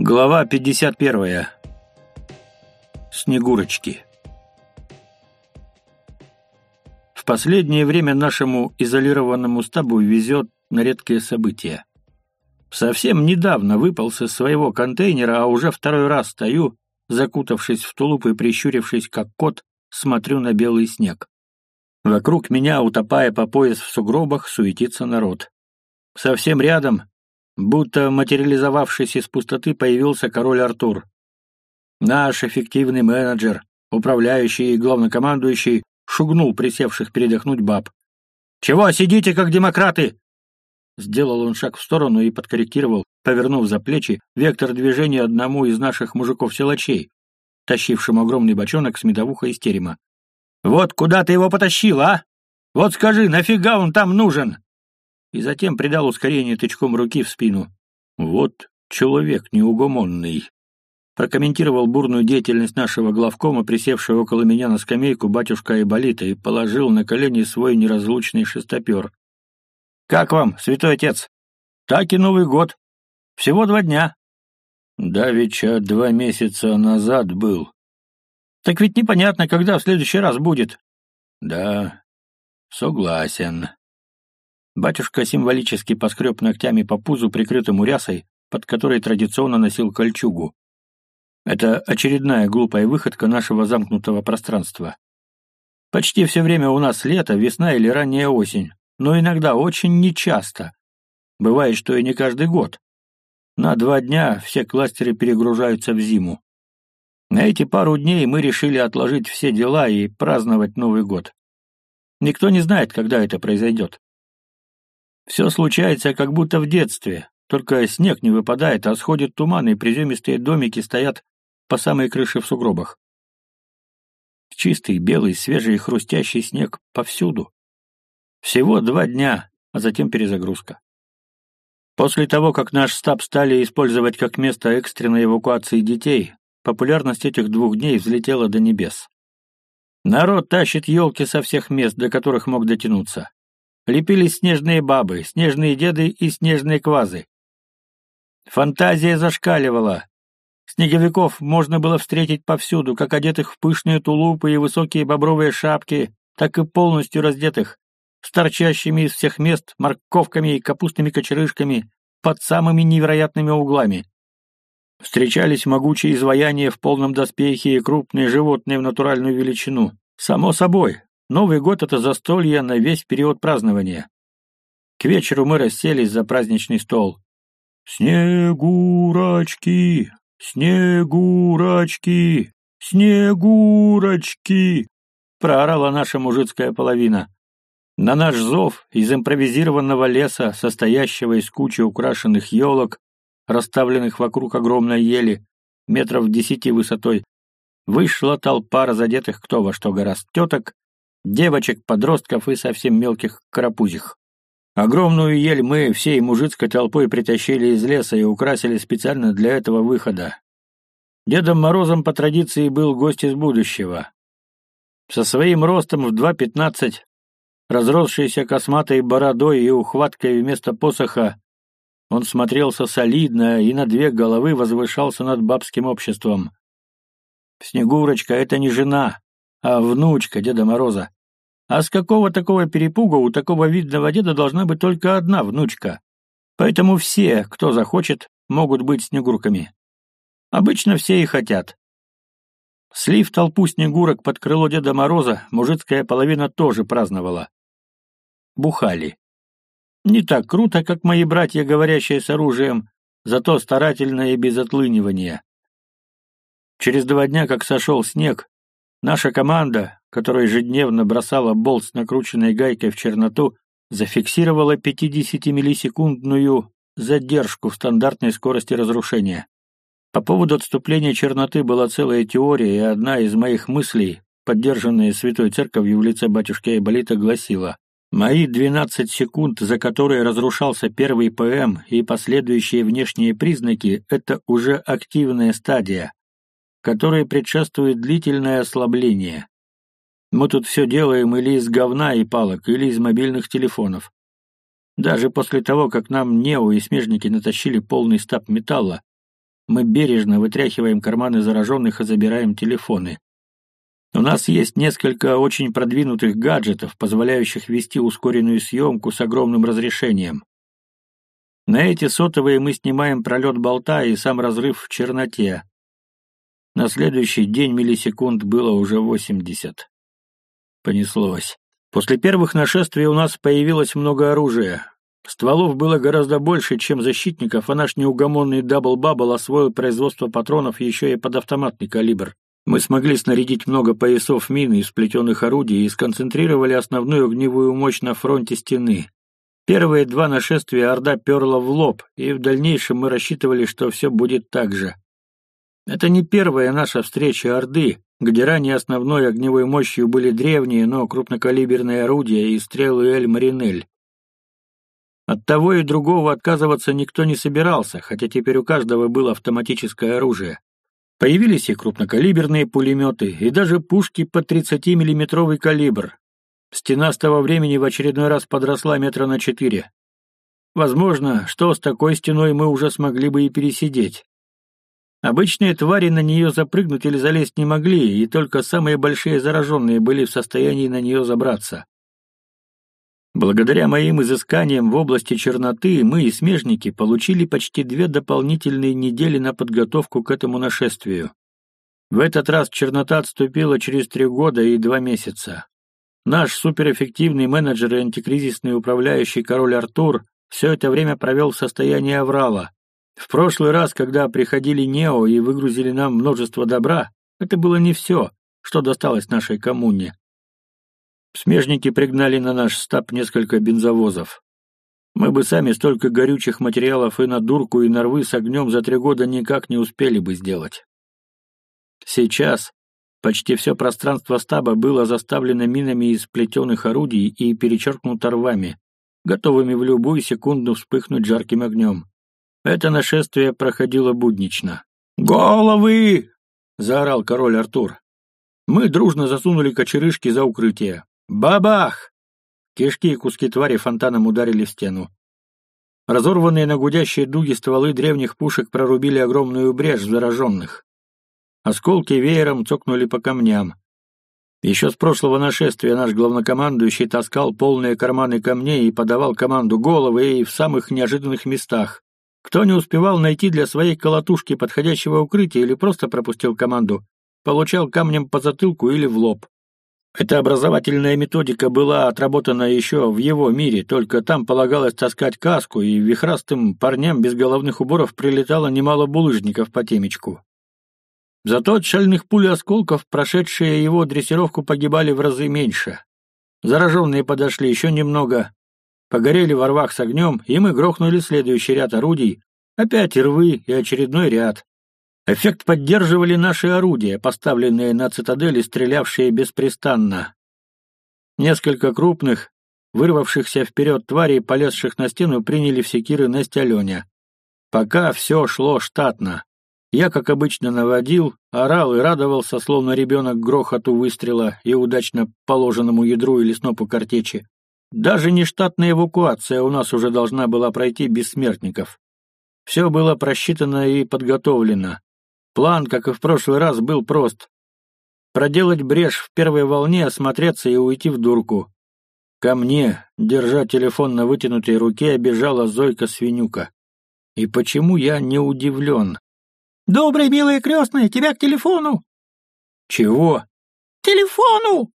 Глава 51. Снегурочки. В последнее время нашему изолированному стабу везет на редкие события. Совсем недавно выпал со своего контейнера, а уже второй раз стою, закутавшись в тулуп и прищурившись, как кот, смотрю на белый снег. Вокруг меня, утопая по пояс в сугробах, суетится народ. Совсем рядом, Будто материализовавшись из пустоты, появился король Артур. Наш эффективный менеджер, управляющий и главнокомандующий, шугнул присевших передохнуть баб. «Чего сидите, как демократы?» Сделал он шаг в сторону и подкорректировал, повернув за плечи, вектор движения одному из наших мужиков-силачей, тащившим огромный бочонок с медовухой из терема. «Вот куда ты его потащил, а? Вот скажи, нафига он там нужен?» И затем придал ускорение тычком руки в спину. «Вот человек неугомонный», — прокомментировал бурную деятельность нашего главкома, присевшего около меня на скамейку батюшка Айболита, и положил на колени свой неразлучный шестопер. «Как вам, святой отец?» «Так и Новый год. Всего два дня». «Давеча два месяца назад был». «Так ведь непонятно, когда в следующий раз будет». «Да, согласен», Батюшка символически поскреб ногтями по пузу, прикрытому рясой, под которой традиционно носил кольчугу. Это очередная глупая выходка нашего замкнутого пространства. Почти все время у нас лето, весна или ранняя осень, но иногда очень нечасто. Бывает, что и не каждый год. На два дня все кластеры перегружаются в зиму. На эти пару дней мы решили отложить все дела и праздновать Новый год. Никто не знает, когда это произойдет. Все случается, как будто в детстве, только снег не выпадает, а сходит туман, и приземистые домики стоят по самой крыше в сугробах. Чистый, белый, свежий и хрустящий снег повсюду. Всего два дня, а затем перезагрузка. После того, как наш стаб стали использовать как место экстренной эвакуации детей, популярность этих двух дней взлетела до небес. Народ тащит елки со всех мест, до которых мог дотянуться лепились снежные бабы, снежные деды и снежные квазы. Фантазия зашкаливала. Снеговиков можно было встретить повсюду, как одетых в пышные тулупы и высокие бобровые шапки, так и полностью раздетых, с торчащими из всех мест морковками и капустными кочерышками под самыми невероятными углами. Встречались могучие изваяния в полном доспехе и крупные животные в натуральную величину. Само собой, Новый год — это застолье на весь период празднования. К вечеру мы расселись за праздничный стол. «Снегурочки! Снегурочки! Снегурочки!» — проорала наша мужицкая половина. На наш зов из импровизированного леса, состоящего из кучи украшенных елок, расставленных вокруг огромной ели, метров десяти высотой, вышла толпа разодетых кто во что гораст теток девочек, подростков и совсем мелких карапузих. Огромную ель мы всей мужицкой толпой притащили из леса и украсили специально для этого выхода. Дедом Морозом по традиции был гость из будущего. Со своим ростом в 2,15, разросшейся косматой бородой и ухваткой вместо посоха, он смотрелся солидно и на две головы возвышался над бабским обществом. Снегурочка — это не жена, а внучка Деда Мороза. А с какого такого перепуга у такого видного деда должна быть только одна внучка? Поэтому все, кто захочет, могут быть снегурками. Обычно все и хотят. Слив толпу снегурок под крыло Деда Мороза, мужицкая половина тоже праздновала. Бухали. Не так круто, как мои братья, говорящие с оружием, зато старательно и без отлынивания. Через два дня, как сошел снег, Наша команда, которая ежедневно бросала болт с накрученной гайкой в черноту, зафиксировала 50-миллисекундную задержку в стандартной скорости разрушения. По поводу отступления черноты была целая теория, и одна из моих мыслей, поддержанная Святой Церковью в лице батюшки Айболита, гласила «Мои 12 секунд, за которые разрушался первый ПМ и последующие внешние признаки, это уже активная стадия, которой предшествует длительное ослабление. Мы тут все делаем или из говна и палок, или из мобильных телефонов. Даже после того, как нам Нео и смежники натащили полный стаб металла, мы бережно вытряхиваем карманы зараженных и забираем телефоны. У нас есть несколько очень продвинутых гаджетов, позволяющих вести ускоренную съемку с огромным разрешением. На эти сотовые мы снимаем пролет болта и сам разрыв в черноте. На следующий день миллисекунд было уже 80. Понеслось. После первых нашествий у нас появилось много оружия. Стволов было гораздо больше, чем защитников, а наш неугомонный дабл-бабл освоил производство патронов еще и под автоматный калибр. Мы смогли снарядить много поясов мин и сплетенных орудий и сконцентрировали основную огневую мощь на фронте стены. Первые два нашествия Орда перла в лоб, и в дальнейшем мы рассчитывали, что все будет так же. Это не первая наша встреча Орды, где ранее основной огневой мощью были древние, но крупнокалиберные орудия и стрелы Эль-Маринель. От того и другого отказываться никто не собирался, хотя теперь у каждого было автоматическое оружие. Появились и крупнокалиберные пулеметы, и даже пушки под 30-миллиметровый калибр. Стена с того времени в очередной раз подросла метра на четыре. Возможно, что с такой стеной мы уже смогли бы и пересидеть. Обычные твари на нее запрыгнуть или залезть не могли, и только самые большие зараженные были в состоянии на нее забраться. Благодаря моим изысканиям в области черноты мы и смежники получили почти две дополнительные недели на подготовку к этому нашествию. В этот раз чернота отступила через три года и два месяца. Наш суперэффективный менеджер и антикризисный управляющий король Артур все это время провел в состоянии аврала. В прошлый раз, когда приходили Нео и выгрузили нам множество добра, это было не все, что досталось нашей коммуне. Смежники пригнали на наш стаб несколько бензовозов. Мы бы сами столько горючих материалов и на дурку, и на рвы с огнем за три года никак не успели бы сделать. Сейчас почти все пространство стаба было заставлено минами из плетеных орудий и перечеркнуто рвами, готовыми в любую секунду вспыхнуть жарким огнем. Это нашествие проходило буднично. «Головы!» — заорал король Артур. Мы дружно засунули кочерышки за укрытие. Бабах! Кишки и куски твари фонтаном ударили в стену. Разорванные на гудящие дуги стволы древних пушек прорубили огромную брешь зараженных. Осколки веером цокнули по камням. Еще с прошлого нашествия наш главнокомандующий таскал полные карманы камней и подавал команду головы и в самых неожиданных местах. Кто не успевал найти для своей колотушки подходящего укрытия или просто пропустил команду, получал камнем по затылку или в лоб. Эта образовательная методика была отработана еще в его мире, только там полагалось таскать каску, и вихрастым парням без головных уборов прилетало немало булыжников по темечку. Зато от шальных пуль и осколков, прошедшие его дрессировку, погибали в разы меньше. Зараженные подошли еще немного, погорели во рвах с огнем, и мы грохнули следующий ряд орудий, опять рвы и очередной ряд. Эффект поддерживали наши орудия, поставленные на цитадели, стрелявшие беспрестанно. Несколько крупных, вырвавшихся вперед тварей, полезших на стену, приняли в секиры Настя Леня. Пока все шло штатно. Я, как обычно, наводил, орал и радовался, словно ребенок грохоту выстрела и удачно положенному ядру или снопу картечи. Даже нештатная эвакуация у нас уже должна была пройти без смертников. Все было просчитано и подготовлено. План, как и в прошлый раз, был прост. Проделать брешь в первой волне, осмотреться и уйти в дурку. Ко мне, держа телефон на вытянутой руке, бежала Зойка Свинюка. И почему я не удивлен? «Добрый, милый крестный, тебя к телефону!» «Чего?» «Телефону!»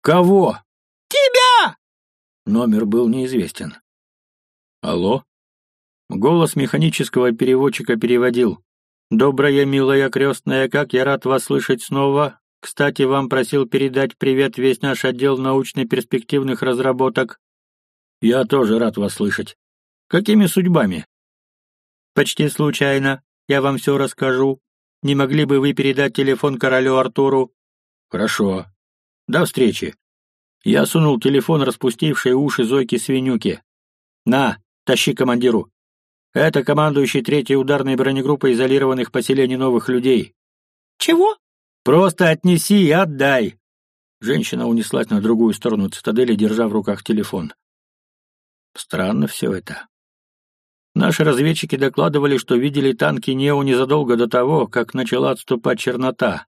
«Кого?» «Тебя!» Номер был неизвестен. «Алло?» Голос механического переводчика переводил. «Добрая, милая крестная, как я рад вас слышать снова. Кстати, вам просил передать привет весь наш отдел научно-перспективных разработок. Я тоже рад вас слышать. Какими судьбами?» «Почти случайно. Я вам все расскажу. Не могли бы вы передать телефон королю Артуру?» «Хорошо. До встречи». Я сунул телефон распустившей уши Зойки Свинюки. «На, тащи командиру». Это командующий третьей ударной бронегруппой изолированных поселений новых людей. Чего? Просто отнеси и отдай. Женщина унеслась на другую сторону цитадели, держа в руках телефон. Странно все это. Наши разведчики докладывали, что видели танки Нео незадолго до того, как начала отступать чернота.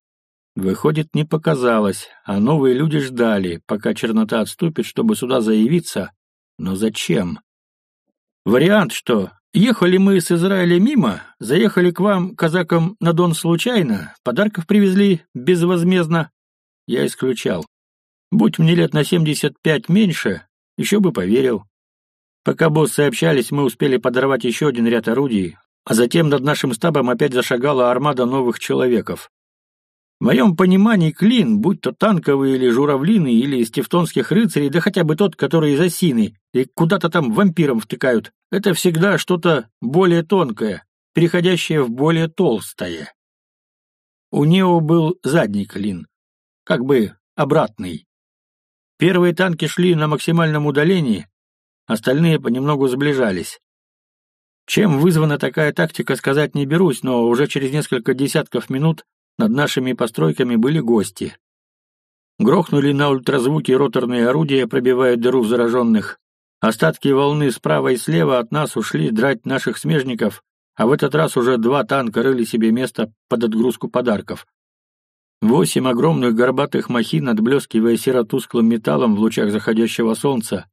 Выходит, не показалось, а новые люди ждали, пока чернота отступит, чтобы сюда заявиться. Но зачем? Вариант, что ехали мы с Израиля мимо, заехали к вам, казакам, на Дон случайно, подарков привезли безвозмездно, я исключал. Будь мне лет на 75 меньше, еще бы поверил. Пока боссы общались, мы успели подорвать еще один ряд орудий, а затем над нашим стабом опять зашагала армада новых человеков. В моем понимании клин, будь то танковый или журавлиный, или из тевтонских рыцарей, да хотя бы тот, который из осины, и куда-то там вампиром втыкают, это всегда что-то более тонкое, переходящее в более толстое. У Нео был задний клин, как бы обратный. Первые танки шли на максимальном удалении, остальные понемногу сближались. Чем вызвана такая тактика, сказать не берусь, но уже через несколько десятков минут над нашими постройками были гости. Грохнули на ультразвуке роторные орудия, пробивая дыру в зараженных. Остатки волны справа и слева от нас ушли драть наших смежников, а в этот раз уже два танка рыли себе место под отгрузку подарков. Восемь огромных горбатых махин, отблескивая серо-тусклым металлом в лучах заходящего солнца,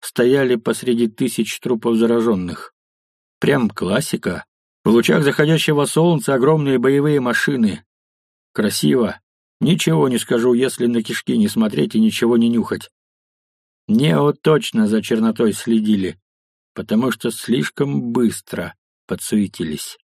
стояли посреди тысяч трупов зараженных. Прям классика. В лучах заходящего солнца огромные боевые машины. Красиво. Ничего не скажу, если на кишки не смотреть и ничего не нюхать. Нео точно за чернотой следили, потому что слишком быстро подсуетились.